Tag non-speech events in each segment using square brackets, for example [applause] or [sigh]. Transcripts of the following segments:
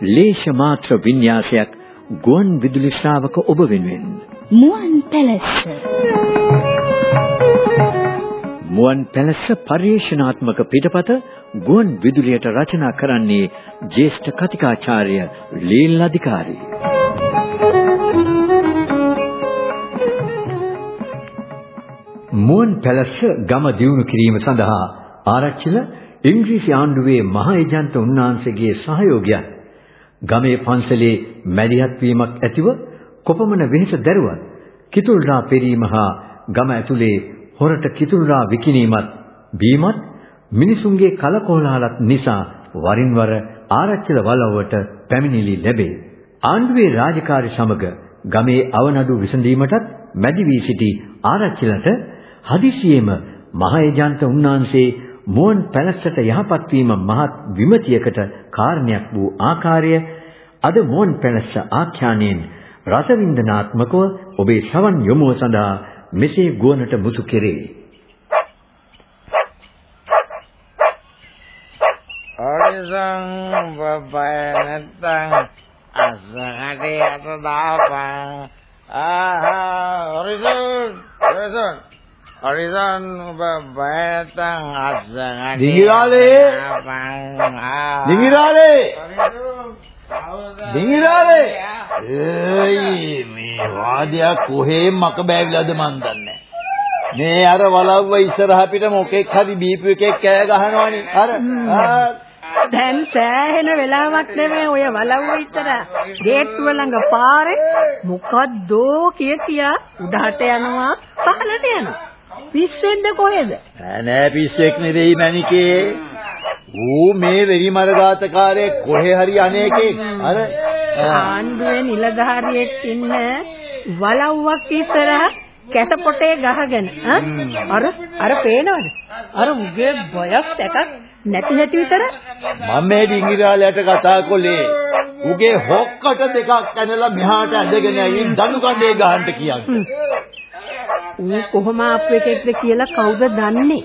ලේෂ මාත්‍ර වින්‍යාසයක් ගුවන් විදුලි ශ්‍රාවක ඔබ වෙනුවෙන්. මුවන් පැලැස්ස. මුවන් පැලැස්ස පරිශනාත්මක පිටපත ගුවන් විදුලියට රචනා කරන්නේ ජ්‍යෙෂ්ඨ කතිකාචාර්ය ලීල් අධිකාරී. මුවන් පැලැස්ස ගම දියුණු කිරීම සඳහා ආරච්චිල ඉංග්‍රීසි ආණ්ඩුවේ මහ ඒජන්ත උන්වහන්සේගේ සහයෝගයත් ගමේ පන්සලේ මැදිහත් වීමක් ඇතිව කොපමණ වෙහෙස දැරුවත් කිතුල්රා පෙරීම හා ගම ඇතුලේ හොරට කිතුල්රා විකිණීමත් බීමත් මිනිසුන්ගේ කලකෝලහලත් නිසා වරින් වර ආරච්චිල වලව්වට පැමිණිලි ලැබේ. ආණ්ඩුවේ රාජකාරී සමග ගමේ අවනඩු විසඳීමටත් මැදි වී සිටි ආරච්චිලට හදිසියෙම මහේජාන්ත උන්නාන්සේ මුවන් පැලැස්සට යහපත් වීම මහත් විමතියකට කාරණයක් වූ ආකාරය අද මුවන් පැලැස්ස ආඛ්‍යානයෙන් රසවින්දනාත්මකව ඔබේ ශ්‍රවණ යොමුව සඳහා මෙසේ ගුවනට මුසු කෙරේ. ඔරිසං බබය නැත්තං අසහරේ අත දාපං ආහා ඔරිසං ඔරිසං හරිදන් ඔබ බයතන් අස්සගඩේ දිගිරාලේ දිගිරාලේ දිගිරාලේ ඒයි මේ වාදයක් කොහේ මක බෑවිලාද මන් දන්නේ? මේ අර වලව්ව ඉස්සරහ පිට මොකෙක් හරි බීපු එකෙක් කෑ ගහනවනේ. අර දැන් සෑහෙන වෙලාවක් නෙමෙයි ඔය වලව්ව ඉතර ගේට්ටුව ළඟ පාරේ මොකද්දෝ කිය කියා උඩහට යනවා පහළට යනවා පිස්සෙන්ද කොහෙද? නෑ පිස්සෙක් නෙවෙයි මණිකේ. ඌ මේ වෙරි මරගාතකාරයේ කොහේ හරි අනේකේ අර ආණ්ඩුවේ නිලධාරියෙක් ඉන්න වලව්වක් ඉස්සරහ කැට පොටේ ගහගෙන අර අර පේනවද? අර උගේ බයක් එකක් නැති නැති විතර මම මේ ඩිංගිරාලයට කතා කළේ උගේ හොක්කට දෙකක් ඇනලා මෙහාට ඇදගෙන ඇවිත් දණු කණ්ඩේ ගහන්න කියන්නේ. ඌ කොහොම ආපු එකෙක්ද කියලා කවුද දන්නේ?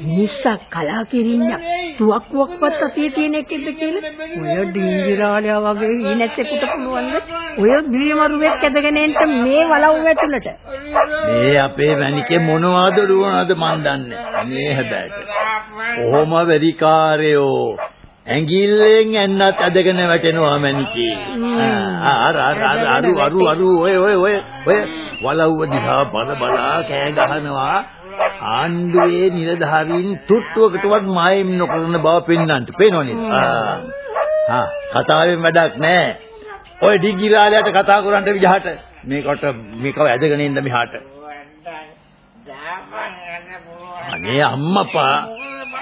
මිනිස්සක් කලා කිරින්න තුවක්කුවක්වත් අතේ තියෙන එකෙක්ද කියලා? ඔය ඩිංගිරාලයා වගේ ඊනැච්චෙකුට පුළුවන්ද ඔය ගිරිමරුවෙක් ඇදගෙන එන්න මේ වලව් ඇතුළට. මේ අපේ වැනිකේ මොනවද රුවනද මන් දන්නේ මේ හැබැයිට කොහොම වෙරිකාරයෝ ඇඟිල්ලෙන් එන්නත් ඇදගෙන වැටෙනවා මැනිකේ අර අර අර අරු අරු අරු ඔය ඔය ඔය ඔය වලව්ව දිහා බල බලා කෑ ගහනවා. ආණ්ඩුවේ නිලධාරීන් තුට්ටුවකටවත් මායෙම් නොකරන බව පෙන්වන්නට පේනවනේ. ආ. කතාවෙන් වැඩක් නැහැ ඔය ඩිගිරාලයට කතා කරන්න විදිහට මේකට මේකව ඇදගෙන ඉන්න මෙහාට. අනේ අම්මපා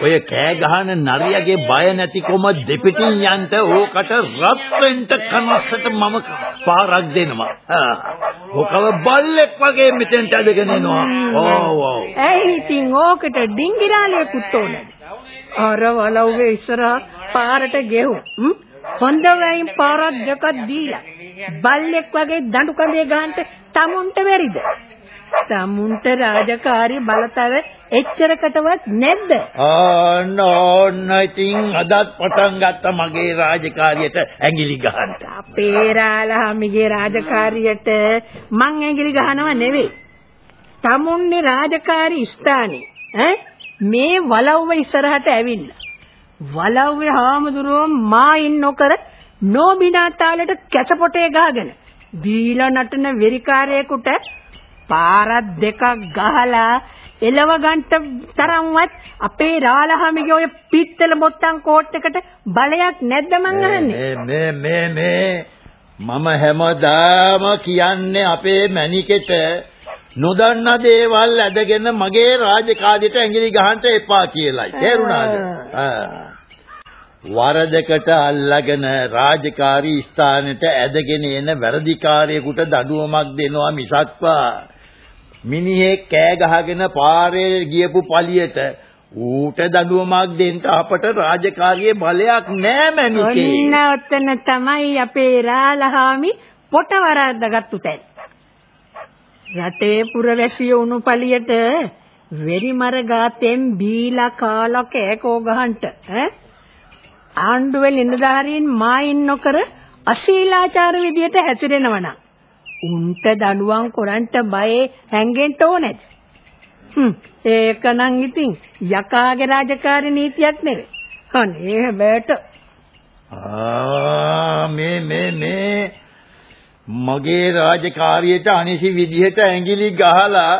ඔය කෑ ගහන නරියගේ බය නැතිකොම දෙපිටින් යන්ට ඕකට රත් වෙන්න කනස්සට මම පාරක් දෙනවා. ඔකව බල්ලෙක් වගේ මෙතෙන්ට අදගෙන එනවා. ඕව් ඔව්. ඇයි ඉතින් ඕකට ඩිංගිරාලියකුත් ඕනද? අර වලව්වේ ඉස්සරහා පාරට ගෙහුම්. හොඳ වයින් පාරක් දෙකක් දීලා බල්ලෙක් වගේ දඬු කඳේ ගහන්න තමුන්ට වෙරිද? තමුන්ට රාජකාරී බලතල එච්චරකටවත් නැද්ද? ආන්න ඕන්න ඉතින් අදත් පටන් ගත්ත මගේ රාජකාරියට ඇඟිලි ගහන්න. අපේ රාලහාමිගේ රාජකාරියට මං ඇඟිලි ගහනව නෙවෙයි. තමුන්නේ රාජකාරී ස්ථානේ ඈ මේ වලව්ව ඉස්සරහට ඇවිල්ලා. වලව්වේ හාමුදුරුවෝ මායින් නොකර නෝබිනා තාලෙට කැසපොටේ ගහගෙන දීලා නටන වෙරිකාරයෙකුට පාරක් දෙකක් ගහලා එලව ගන්නට තරම්වත් අපේ රාලහාමිගේ ඔය පිත්තල බොත්තම් කෝට් එකට බලයක් නැද්ද මං අහන්නේ? මේ මේ මේ මම හැමදාම කියන්නේ අපේ මැනිකෙට නොදන්න දේවල් ඇදගෙන මගේ රාජකාරියට ඇඟිලි ගහන්න එපා කියලායි. තේරුණාද? වරදකට අල්ලගෙන රාජකාරී ස්ථානෙට ඇදගෙන එන වැරදිකාරයෙකුට දඬුවමක් දෙනවා මිසක්වා මිනිහෙක් කෑ ගහගෙන පාරේ ගියපු පළියට ඌට දඬුවමක් දෙන්න අපට රාජකාරියේ බලයක් නෑ මැනිකේ. ඔන්න ඔතන තමයි අපේ රාලහාමි පොට වරද්දාගත්තු තැන. රටේ පුරවැසිය උණු පළියට වෙරිමර ගාතෙන් බීලා කාලා කෑකෝ ගහන්ට ඈ ආණ්ඩුවේ නිලධාරීන් මායින් නොකර අශීලාචාර විදියට හැසිරෙනවනම් උන්ට දඬුවම් කරන්ට බයේ හැංගෙන්න ඕනේ. හ්ම්. ඒක නම් ඉතින් යකාගේ රාජකාරී නීතියක් නෙවෙයි. අනේ හැබැට. ආ මේ මේ මේ. මගේ රාජකාරියට අනිසි විදිහට ඇඟිලි ගහලා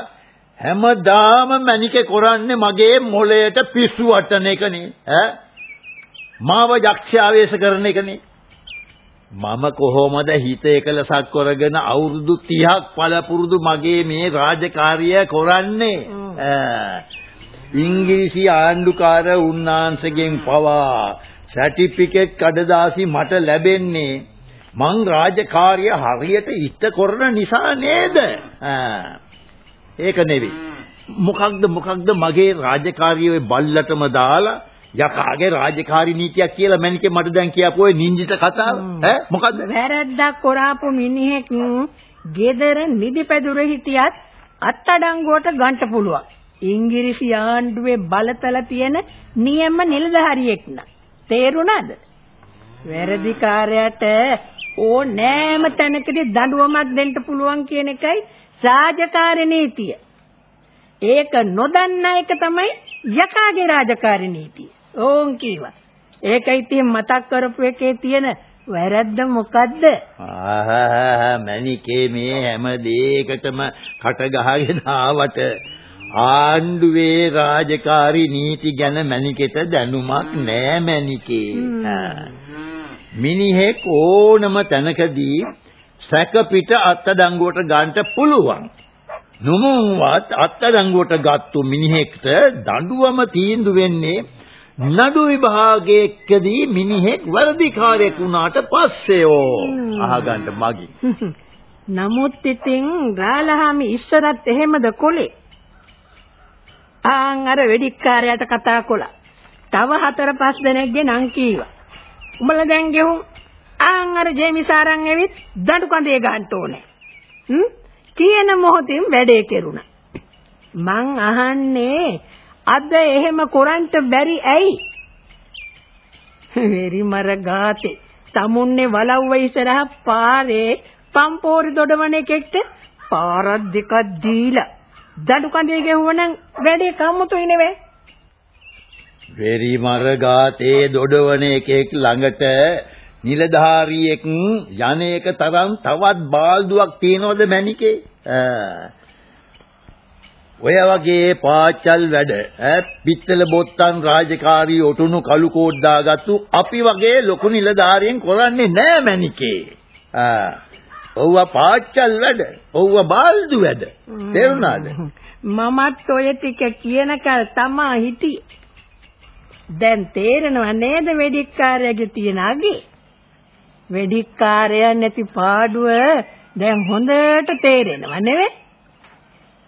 හැමදාම මැනිකේ කරන්නේ මගේ මොළයට පිස්සු වටන එකනේ. ඈ? මාව යක්ෂාවේශ කරන එකනේ. මම කොහොමද හිත එකලසක් කරගෙන අවුරුදු 30ක් පළපුරුදු මගේ මේ රාජකාරිය කරන්නේ? ඉංග්‍රීසි ආණ්ඩුකාර උන්නාන්සේගෙන් පවා සර්ටිෆිකේට් කඩදාසි මට ලැබෙන්නේ. මං රාජකාරිය හරියට ඉෂ්ට කරන නිසා නේද? ඒක නෙවෙයි. මොකක්ද මොකක්ද මගේ රාජකාරියේ බල්ලටම දාලා යකාගේ රාජකාරී නීතියක් කියලා මැනිකේ මට දැන් කියපු ඔය නින්ජිත කතාව. ඈ? මොකද්ද? වැරද්දක් කරාපු මිනිහෙක් ගෙදර නිදිපැදුර හිටියත් අත්අඩංගුවට ගන්න පුළුවන්. ඉංග්‍රීසි ආණ්ඩුවේ බලතල තියෙන නියම නිලධාරියෙක් නා තේරුණාද? වැරදිකාරයාට ඕනෑම තැනකදී දඬුවමක් දෙන්න පුළුවන් කියන එකයි රාජකාරී නීතිය. ඒක නොදන්න එක තමයි යකාගේ රාජකාරී නීතිය ඕන් කීවා. ඒක ඉතින් මතක් කරපු එකේ තියෙන වැරද්ද මොකද්ද? මණිකේ මේ හැම දෙයකටම කට ගහගෙන ආවට ආණ්ඩුවේ රාජකාරී නීති ගැන මණිකෙට දැනුමක් නෑ මණිකේ. මිනිහෙක් ඕනම තැනකදී සැක පිට අත්අඩංගුවට ගන්නට පුළුවන්. නොමුවත් අත්අඩංගුවට ගත්තු මිනිහෙක්ට දඬුවම තීන්දුව වෙන්නේ නඩු විභාගයකදී මිනිහෙක් වර්ධිකාරයෙක් වුණාට පස්සේෝ අහගන්න මගි. [laughs] නමුත් ඉතින් රාලහාමි ඉස්සරත් එහෙමද කොලේ? ආන් අර වෙඩික්කාරයාට කතා කළා. තව හතර පහ දෙනෙක්ගේ නම් කීවා. උඹලා දැන් ගෙහුම් ආන් අර ජේමිසාරන් ඇවිත් දඬු කඳේ ගන්න ඕනේ. හ්ම් කියන මොහොතින් වැඩේ කෙරුණා. මං අහන්නේ අද එහෙම කරන්ට බැරි ඇයි? වෙරි මර ගාතේ තමුන්නේ වලව්ව ඉස්සරහ පාරේ පම්පෝරි දොඩවන එකෙක්ට පාරක් දෙකක් දීලා දඩු කඳේ ගෙවුවනම් වැඩේ කම්මුතුයි නෙවෙයි. වෙරි මර ගාතේ දොඩවන එකෙක් ළඟට නිලධාරියෙක් යන එක තරම් තවත් බාල්දුවක් තියනවද මැනිකේ? ඔය වගේ පාචල් වැඩ ඈ පිත්තල බොත්තම් රාජකාරී ඔටුනු කළු කෝඩ් දාගත්තු අපි වගේ ලොකු නිලධාරියෙන් කරන්නේ නෑ මැනිකේ. ආ ඔව්ව පාචල් වැඩ. ඔව්ව බාල්දු වැඩ. තේරුණාද? මමත් ඔය ටික කියනකල් තමා හිටියේ. දැන් තේරෙනව නේද වෙඩික්කාරයාගේ තියෙන අගේ? වෙඩික්කාරයා නැති පාඩුව දැන් හොඳට තේරෙනව නෙවෙයි?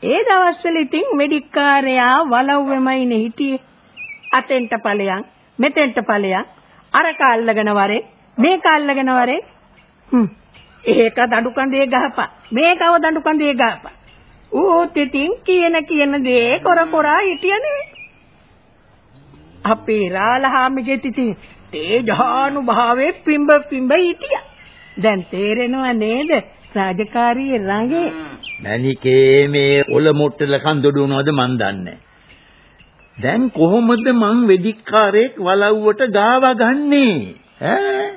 ඒ දවස්වල ඉතින් වෙඩික්කාරයා වලව්වෙමයිනේ හිටියේ. අතෙන්ට ඵලයන්, මෙතෙන්ට ඵලයන්, අරක අල්ලගෙන වරේ, මේක අල්ලගෙන වරේ. හ්ම්. ඒක දඬු කඳේ ගහපා. මේකව දඬු කඳේ ගහපා. ඌත් ඉතින් කියන කියන දේ කර කර හිටියනේ. අපේ රාලහාමිගේ තිතින් තේජානුභාවයේ පිඹ පිඹ හිටියා. දැන් තේරෙනව නේද? රාජකාරියේ රඟේ. මැනිකේ මේ ඔල මුට්ටල කන්දොඩුනවද මන් දන්නේ දැන් කොහොමද මං වෙදික්කාරයෙක් වලව්වට ගාව ගන්නේ? ඈ?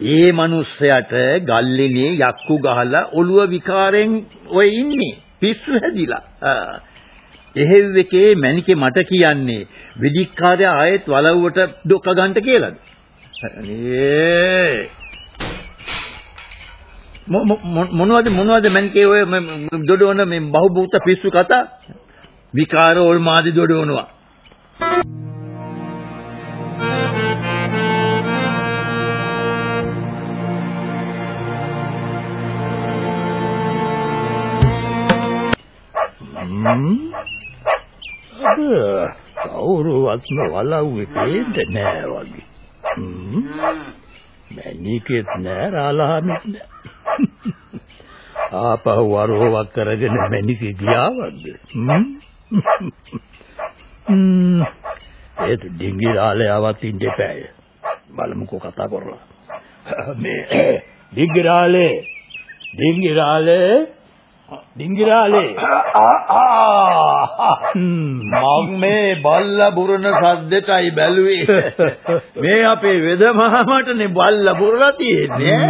ඒ මිනිස්සයාට ගල්ලේනේ යක්කු ගහලා ඔළුව විකාරෙන් ඔය ඉන්නේ. පිස්සු හැදිලා. එහෙව් එකේ මැනිකේ මට කියන්නේ වෙදික්කාරයා ආයෙත් වලව්වට ඩොක්ක ගන්නට කියලාද? අනේ මොනවද මොනවද මන් කියේ ඔය දොඩවන මේ බහුබූත පිස්සු කතා? විකාර ඕල්මාදි දොඩවනවා. කවුරුවත්ම වලව්වේ පේන්නේ නෑ වගේ. මැනිකෙත් නෑ රාලහමිත් නෑ. ආපහු වරෝවක් කරගෙන මැනිකේ ගියාවද? හ්ම්. ඒත් ඩිංගිරාලයාවත් ඉන්න එපාය. බලමුකෝ කතා කරලා. මේ ඩිංගිරාලේ ඩිංගිරාලේ ඩිංගිරාලේ. මම මේ බල්ලා බුරන සද්දෙටයි බැලුවේ. [laughs] මේ අපේ වෙදමහමටනේ බල්ලා බුරලා තියෙන්නේ.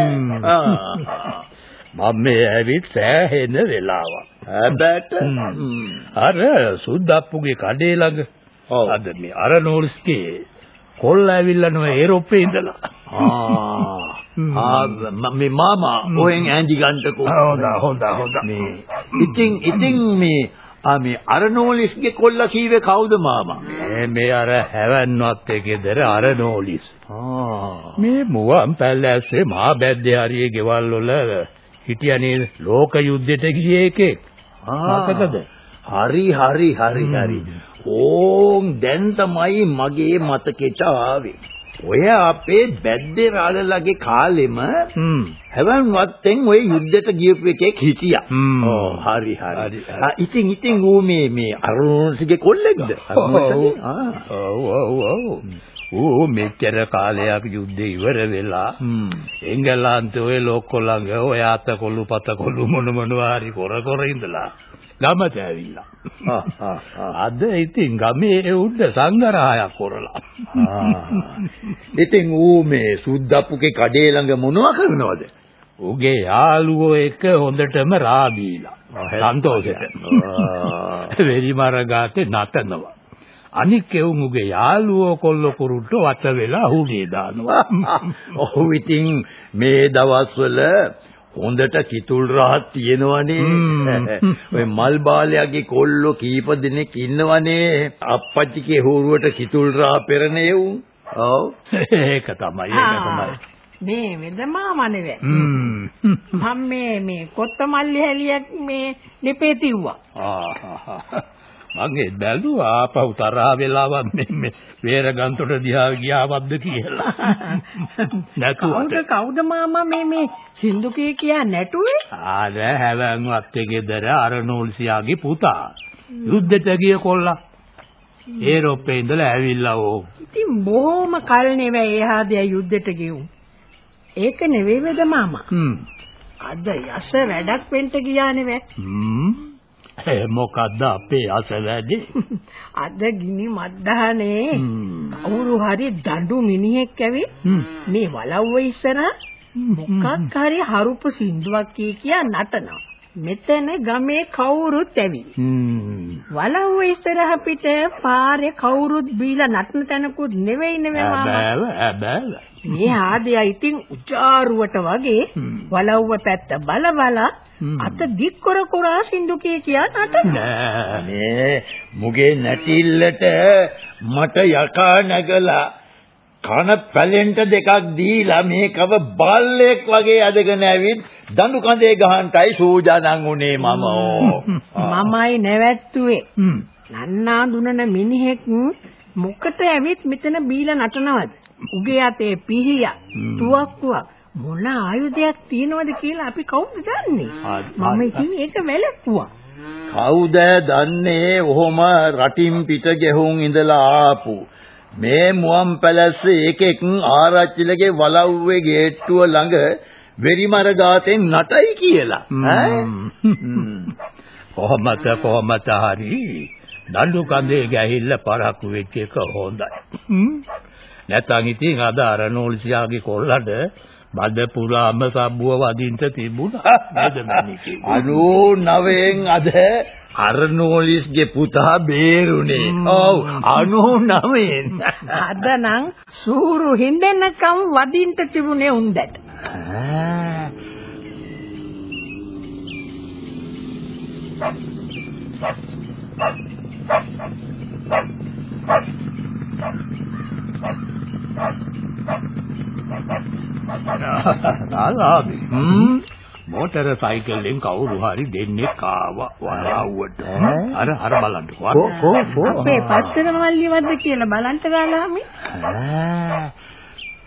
මම මේ ඇවිත් සෑහෙන වෙලාවක්. හැබැට අර සුද්දප්පුගේ කඩේ ළඟ අද මේ අර නෝල්ස්ගේ කොල්ල ඇවිල්ලා නෝ ඒරොප්පේ ඉඳලා මේ මාමා ඔහෙන් ඈඳි ගන්නකෝ හොඳ හොඳ හොඳ මේ ඉතින් ඉතින් මේ ආ මේ අරනෝලිස්ගේ කොල්ලා කීවේ කවුද මාමා මේ මේ අර හැවන්වත් එකේදර අරනෝලිස් ආ මේ මුවන් පැලැස්සේ මහා බැද්දේ හරියේ ගෙවල් වල හිටියනේ ලෝක යුද්ධෙට ගියේ එකේ මතකද හරි හරි හරි හරි ඕම් දැන් තමයි මගේ මතකෙට ආවේ ඔය අපේ බැද්දේ රාළලගේ කාලෙම හැවන් වත්තෙන් ඔය යුද්ධයට ගියපු එකෙක් හිටියා. ඔව් හරි හරි. ඉතින් ඉතින් ඌ මේ මේ අරුණසිගේ කොල්ලෙක්ද? ඔව් ඔව් ඔව්. ඌ මෙච්චර කාලයක් යුද්ධේ ඉවර වෙලා එංගලන්තේ ඔය ලොක්කො ළඟ ඔය අත කොළු පත කොළු මොන මොනවා හරි කර කර ඉඳලා ගමට ඇවිල්ලා. අද ඉතින් ගමේ උඩ සංගරහයක් කරලා. ඉතින් ඌ මේ සුද්දප්පුගේ කඩේ ළඟ මොනවා කරනවද? ඌගේ යාළුවෝ එක හොඳටම රාබීලා. සන්තෝෂෙට. වෙරිමර ගාතේ නටනවා. අනික් එවුන් උගේ යාළුවෝ කොල්ල කුරුට්ට වත වෙලා හුනේ දානවා. [laughs] ඔව් ඉතින් මේ දවස්වල හොඳට කිතුල් රහක් තියෙනවනේ. ඔය මල් බාලයාගේ කොල්ලෝ කීප දෙනෙක් ඉන්නවනේ. අප්පච්චිගේ හුරුවට කිතුල් රහ පෙරනේ උන්. ඔව්. ඒක තමයි ඒක තමයි. මේ වෙදමාම නෙවෙයි. මම මේ මේ කොත්තමල්ලි හැලියක් මේ ලිපේ තිව්වා. මං ඒ බැලුවා ආපහු තරහ වෙලාවක් මේ වේරගන්තොට දිහා ගියාවද්ද කියලා. [laughs] නැතුවට. කවුද මාමා මේ මේ සින්දු කී කියා නැටුවේ? ආද හැවන්වත් එකේදර අරනෝල්සියාගේ පුතා. යුද්ධෙට ගිය කොල්ලා. ඒරොප්පේ ඉඳලා ඇවිල්ලා ඕ. ඉතින් බොහොම කල් නෙවෙයි එහා දෙය යුද්ධෙට ගියුම්. ඒක නෙවෙයි වේද මාමා. හ්ම්. අද යස වැඩක් වෙන්න ගියා නෙවෙයි. හ්ම්. [laughs] මොකද්ද අපේ අස වැඩි? [laughs] අද ගිනි මද්දානේ කවුරු හරි දඬු මිනිහෙක් ඇවිත් මේ වලව්ව ඉස්සර මොකක් හරි හරුපු සින්දුවක් කිය කියා නටනවා. මෙතන ගමේ කවුරුත් ඇවි. වලව්ව ඉස්සරහ පිට පාරේ කවුරුත් බීලා නටන තැනකුත් නෙවෙයි නෙවෙයි මාමා. බෑ මේ ආදයා ඉතින් උචාරුවට වගේ වලව්ව පැත්ත බල බල අත දික් කර කර සින්දු කිය කියා නටනවා. මේ මුගේ නැටිල්ලට මට යකා නැගලා කන පැලෙන්ට දෙකක් දීලා මේකව බල්ලෙක් වගේ අදගෙන ඇවිත් දඬු කඳේ ගහන්නයි සූදානම් උනේ මම. [laughs] මමයි නැවැත්තුවේ. නන්නා දුනන මිනිහෙක් මොකට ඇවිත් මෙතන බීලා නටනවද? උගේ අතේ පිහිය තුවක්කුවක්. මොන ආයුධයක් තියෙනවද කියලා අපි කවුද දන්නේ? මම ඉතින් ඒක වැළැක්වුවා. කවුද දන්නේ? ඔහොම රටින් පිට ගෙහුම් ඉඳලා ආපු. මේ මුවන් පැලස්ස එකෙක් ආරච්චිලගේ වලව්වේ ගේට්ටුව ළඟ වෙරිමර ගාතෙන් නටයි කියලා. කොහමද කොහමද හරි? දඬු කඳේ ගැහිල්ල පරක්කු වෙච්ච එක හොඳයි නැත්නම් ඉතින් අද අර නෝල්සියාගේ කොල්ලට බඩ පුරාම සබ්බුව වදින්න තිබුණා නේද මණිකේ 99න් අද අර්නෝලිස්ගේ පුතා බේරුනේ. ඔව් 99න්. අද නම් සූරු හින්දෙන්නකම් වදින්න තිබුණේ උන්දට. [laughs] නාලාබි. හ්ම් මෝටර සයිකලෙන් කවුරු හරි දෙන්නේ කාවා වරාවුවට. අර අර බලන්නකෝ. කෝ කෝ කෝ අපේ පස්සර මල්ලිවද්ද කියලා බලන්න ගාලාමි.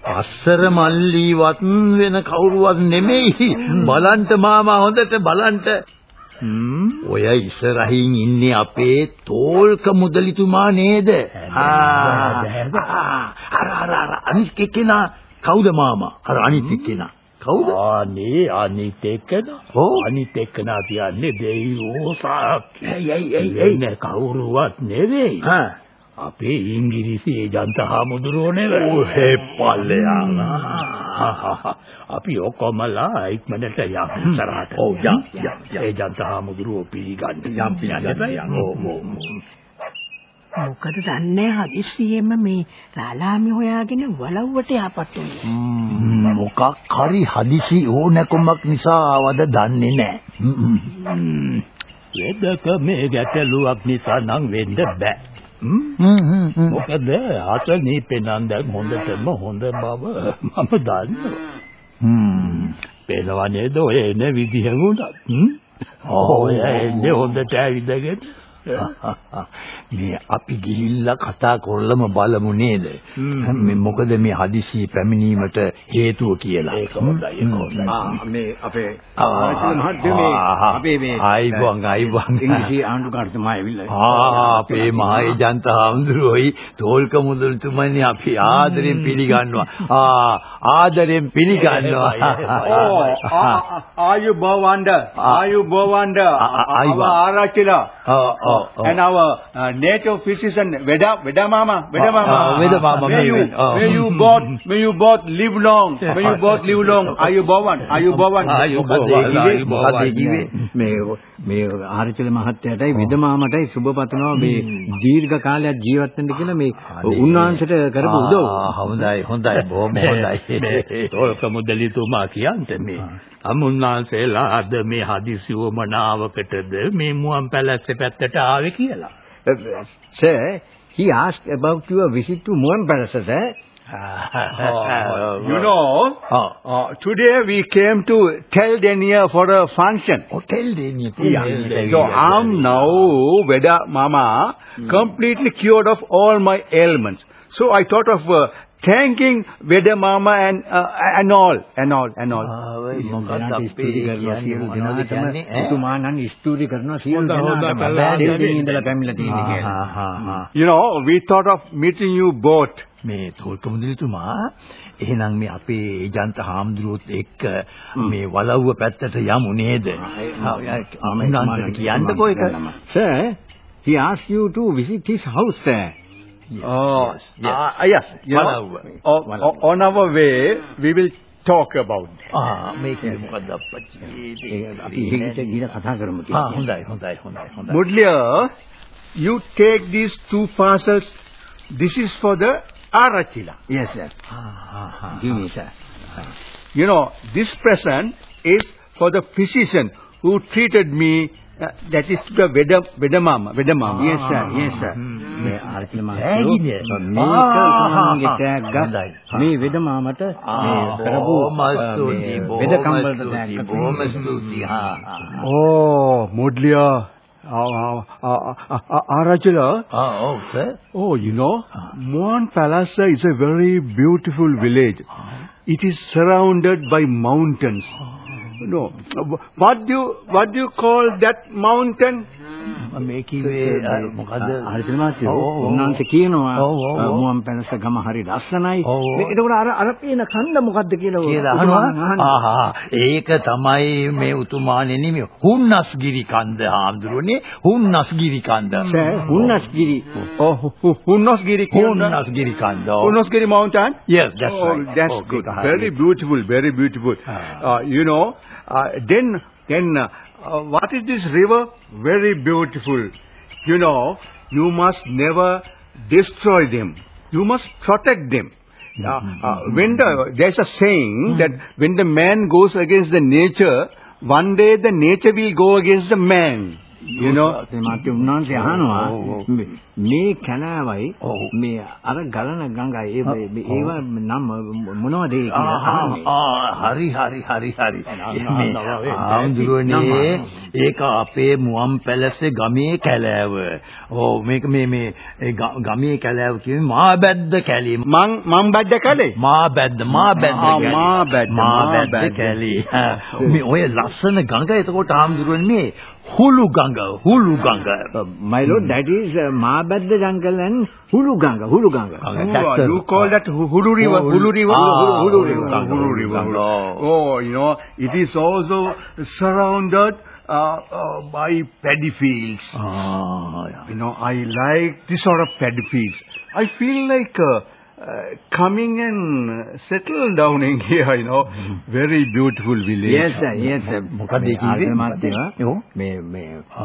පස්සර මල්ලීවත් වෙන කවුරුවත් නෙමෙයි. බලන්ට මාමා හොඳට බලන්ට. ඔය ඉස්සරහින් ඉන්නේ අපේ තෝල්ක මුදලිතුමා නේද? අර අර අර අනිත් එක්කෙනා කවුද මාමා? අර අනිත් එක්කෙනා. කවුද? අනේ අනිත් එක්කන අනිත් එක්කන කියන්නේ දෙවියෝ සාක්ෂි. ඇයි ඇයි ඇයි ඇයි එන්න කවුරුවත් නෙවෙයි. හා අපේ ඉංග්‍රීසි ඒජන්ත හාමුදුරුවෝ නෙවෙයි. ඔහෙ පල්ලෙයා. අපි ඔක්කොමලා ඉක්මනට යමු ඉස්සරහට. ඔව්, යම්, යම්. ඒජන්ත හාමුදුරුවෝ පිළිගන්න. යම් පිළිගන්න. ඔව් ඔව්. මොකද දන්නේ හදිස්සියෙම මේ රාලාමි හොයාගෙන වලව්වට යපත් උනේ. මොකක් හරි හදිසි ඕනකමක් නිසා ආවද දන්නේ නැහැ. වෙදක මේ ගැටලුවක් නිසා නම් වෙන්න බෑ. මොකද අතනී පෙනන් දැන් හොඳටම හොඳ බව මම දන්නවා. හ්ම්. පේනවා නේද ඔය එන විදිහ උනත්. ඔය එන්නේ හොඳට ඇවිදගෙන. [laughs] මේ අපි ගිහිල්ලා කතා කරලම බලමු නේද? [laughs] මේ මොකද මේ හදිසි පැමිණීමට හේතුව කියලා. ඒක හොඳයි ඒක හොඳයි. ආ මේ අපේ ආරච්චිල මහත්මයා මේ අපේ මේ ආයිබෝන් ආයිබෝන් ඉංග්‍රීසි ආණ්ඩුකාරතුමා ඇවිල්ලා ආ අපේ මහේජන්ත හාමුදුරුවෝයි තෝල්ක මුදල්තුමනි අපි ආදරෙන් පිළිගන්නවා. ආ ආදරෙන් පිළිගන්නවා. Are you Bowanda? Are you Bowanda? Aywa. Oh, oh, oh. And our uh, native physician, Veda, Veda Mama, Veda Mama. Ah, Veda Mama, May you, oh. may you both, may you both live long. May you both live long. Are you Bowan? Are you Bowan? Are you කිව්වේ? මේ මේ ආරච්චිල මහත්තයාටයි වෙදමාමටයි සුබ පතනවා මේ දීර්ඝ කාලයක් ජීවත් වෙන්න කියලා මේ උන්වහන්සේට කරපු උදව්. හොඳයි හොඳයි බොහොම හොඳයි. තෝල්ක මුදලිතුමා කියන්නේ මේ අමුන්නාන්සේලා අද මේ හදිසි වමනාවකටද මේ මුවන් පැලැස්ස පැත්තට ආවේ කියලා. Sir, he asked about your visit to Mohan Palace, sir. You know, uh, today we came to Teldenia for a function. Hotel දෙන්නේ Yeah. So I'm now, Veda Mama, completely cured of all my ailments. So I thought of uh, thanking Veda Mama and uh, and all, and all, and all. මොකක්ද දෙනාට ස්තුති කරනවා සියලු? එතුමා නම් ස්තුති කරනවා සියලු කළා. දෙවියන් ඉඳලා පැමිණලා තියෙන්නේ කියලා. You know, we thought of meeting you both. මේ තෝල්ක මුදලිතුමා එහෙනම් මේ අපේ ඒජන්ත හාමුදුරුවොත් එක්ක මේ වලව්ව පැත්තට යමු නේද? අමුණන්ට කියන්නකෝ ඒක. Sir, he asked you to visit his house, sir. Oh, yes, yes. uh, yes. You know, Walava. o- o- on our way, we will talk about that. ආ මේක මොකද අපච්චි? අපි එහෙට ගිහලා කතා කරමු ආ කියලා. හොඳයි හොඳයි හොඳයි හොඳයි. Mudlia, you take these two parcels. This is for the Arachila. Yes, sir. Give me, sir. You know, this present is for the physician who treated me. Uh, that is the Veda, Vedamama. Vedamama. Yes, sir. Yes, sir. මේ ආර්ථික තෑගිද? මේක තමන්ගේ තෑග්ග හොඳයි. මේ වෙද මාමට මේ කරපු බොහොම ස්තුතියි, මේ වෙද කම්බලට බොහොම ස්තුතියි, තෑග්ග බොහොම ස්තුතියි. හා හා. Oh, Mudlia. Uh, uh, uh, uh, uh, Arachila. ආ ඔව් sir. Oh, you know, Mohan Palace is a very beautiful village. It is surrounded by mountains. No, what do you what do you call that mountain? මේ කිව්වේ අර මොකද? ආර්ථික මාත්‍යෝ ඔව්, ඔව්, ඔව්. උන්වහන්සේ කියනවා ඔව්, ඔව්, ඔව්. මුවන් පැලස ගම හරි ලස්සනයි ඔව්, ඔව්. මේ එතකොට අර අර පේන කන්ද මොකද්ද කියලා කියලා උතුමන් අහනවා. අහන්නේ. ආහා ඒක තමයි මේ උතුමානේ නෙමෙයි. හුන්නස්ගිරි කන්ද හාමුදුරනේ. හුන්නස්ගිරි කන්ද. Sir Hunnasgiri Oh, Hu- Hu- Hunnosgiri. Hunnasgiri කන්ද. ඔව්. Hunnosgiri mountain? Yes, that's oh, right. That's Okay, good. got Very it. beautiful, very beautiful. Ah. Uh, you know, uh, then, then, uh, uh, what is this river? Very beautiful. You know, you must never destroy them. You must protect them. Uh, uh, when the, there's a saying that when the man goes against the nature, one day the nature will go against the man. You know? මේ මේ කැලෑවයි. මේ අර ගලන ගඟයි ඒවා නම් මොනවද ඒ හරි හරි හරි හරි මේ ආම්දුරනේ. ඒක අපේ මුවන් පැලසේ ගමේ කැලෑව. ඔව් මේක මේ මේ ගමේ කැලෑව කියන්නේ මාබැද්ද කැලේ. මං මං බද්ද කලේ මාබැද්ද මාබැද්ද ආ, කැලේ. මාබැද්ද, මාබැද්ද මාබැද්ද. කැලේ. ආ, මේ ඔය ලස්සන ගඟ එතකොට ආම්දුරනේ මේ හුළු ගඟ හුළු ගඟ. lord that is uh, Maabadda jungle and Hulu Ganga Hulu Ganga Ganga. Oh, That's the- you call that Hu- Hulu River? Oh, Hulu River? ah, Hulu, Hulu Hulu River. Ganga, Hulu Hulu River. Ganga. Oh, you know, it is also surrounded uh, uh, by paddy fields. Ah, yeah. You know, I like this sort of paddy fields. I feel like uh, uh, coming and uh, settle down in here, you know. Very beautiful village. yes sir yes sir මොකක්ද ඒ කිව්වේ? ආර්ය මහත්තයා, ඔව්. මේ මේ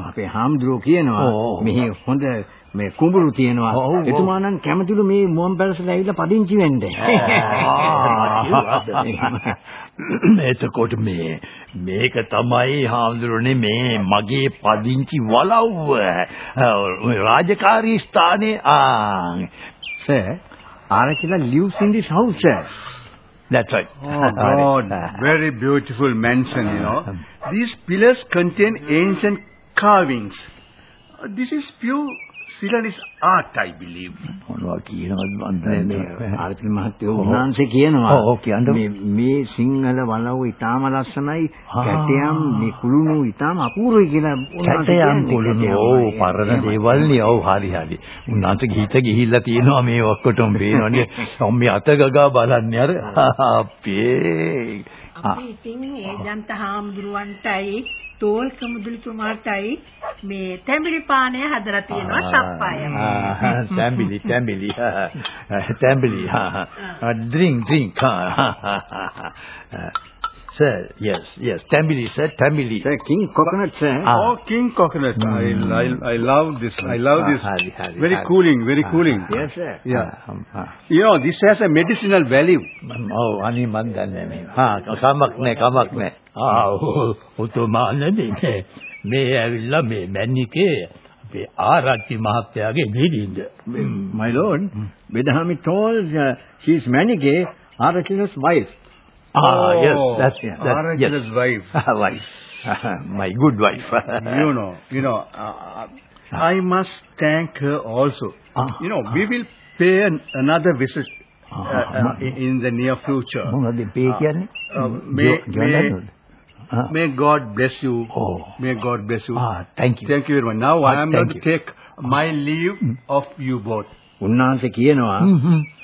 අපේ හාමුදුරුවෝ කියනවා ඔව්, ඔව්. මෙහි හොඳ මේ කුඹුරු තියෙනවා. ඔව්, ඔව්. එතුමා නම් කැමතිලු මේ මුවන් පැලසට ඇවිල්ලා පදිංචි වෙන්න. [laughs] එතකොට මේ මේක තමයි හාමුදුරනේ මේ මගේ පදිංචි වලව්ව. ඔය රාජකාරී ස්ථානයේ ආ. Sir ආරච්චිලා lives in this house sir that's right. Oh God, very beautiful mansion, you know. These pillars contain ancient carvings. Uh, This is pure Ceylonese art, I believe. මොනවා කියනවද මේ මන් ආරච්චි මහත්තයෝ උන්වහන්සේ කියනවා ඔව්, ඔව්, කියන්න. මේ මේ සිංහල වලව් ඊටාම ලස්සනයි. කැටයම් මේ කුළුණු ඊටාම අපූර්වයි කියලා උන්වහන්සේ කැටයම්. කුළුණු. ඕ පරණ දේවල් නේ ඔව් හරි හරි උන්නාට ගීත ගිහිල්ලා තියෙනවා මේ ඔක්කොටම පේනවනේ මේ අත ගගා බලන්නේ අර අපේ අපි ඉතින් ඒ ජන්ත හාමුදුරුවන්ටයි තෝල්ක මුදලිතුමාටයි මේ තැඹිලි පානය හදලා තියෙනවා සප්පායම. තැඹිලි තැඹිලි. [laughs] තැඹිලි drink drink [laughs] sir yes yes තැඹිලි sir තැඹිලි Sir, king coconut sir Ah. Oh, king coconut. I, I, I love this. I love Ah, this. hari, hari, very hari. cooling, very cooling. yes sir Yeah. Ah, You know, this has a medicinal value. ඔව් අනේ මන් දන්නේ මේ. හා කමක් නෑ කමක් නෑ. ආ ඔතෝමානනේ මේ මේ ඇවිල්ලා මේ මැන්නිකේ අපේ ආරච්චි මහත්තයාගේ බිරිඳ. my lord Vedami told uh, she is Manike Arachila's wife Ah, oh, yes, that's yeah, that, yes. wife. [laughs] wife, [laughs] my good wife. [laughs] you know, you know, uh, ah. I must thank her also. Uh, you know, uh, we ah. will pay an, another visit uh, uh in the near future. Uh, uh, mm-hmm. May, may, may God bless you. Oh. May God bless you. Ah, thank you. Thank you very much. Now I am going to take my leave mm. of you both. උන්වහන්සේ කියනවා.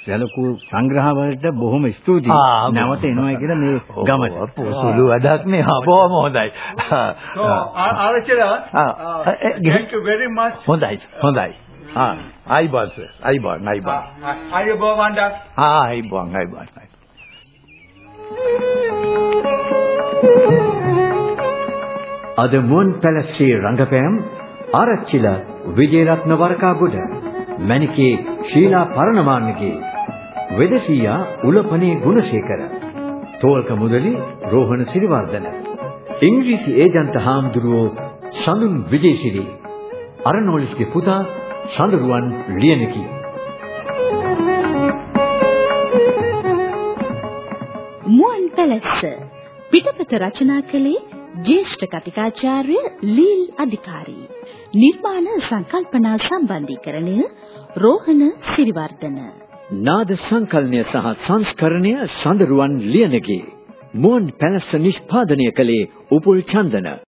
සැලකු සංග්‍රහ වලට බොහොම ස්තුතියි. නැවත එනවා කියලා මේ ගමට. සුළු වැඩක් නේ. බොහොම හොඳයි. So, Arachila, thank you very much. හොඳයි හොඳයි. ආ සර් අයිබෝන් Uh, අයිබෝන්. uh, are you Bhavanda? ආ අයිබෝන් අයිබෝන්. අද මුවන් පැලස්සේ රංගපෑම් ආරච්චිල විජේරත්න වරකාගොඩ මණිකේ ශීලා පරණමාන්නගේ වෙදසියා උලපනේ ගුණසේකර තෝල්ක මුදලි රෝහණ සිරිවර්ධන ඉංග්‍රීසි ඒජන්ත හාමුදුරුවෝ සඳුන් විජේසිරි අරනෝලිස්ගේ පුතා සඳරුවන් ලියනකි. මුවන් පැලස්ස පිටපත රචනා කළේ ජ්‍යෙෂ්ඨ කතිකාචාර්ය ලීල් අධිකාරී. නිර්මාණ සංකල්පනා සම්බන්ධීකරණය රෝහණ සිරිවර්ධන. නාද සංකලනය සහ සංස්කරණය සඳරුවන් ලියනගේ. මුවන් පැලස්ස නිෂ්පාදනය කළේ උපුල් චන්දන.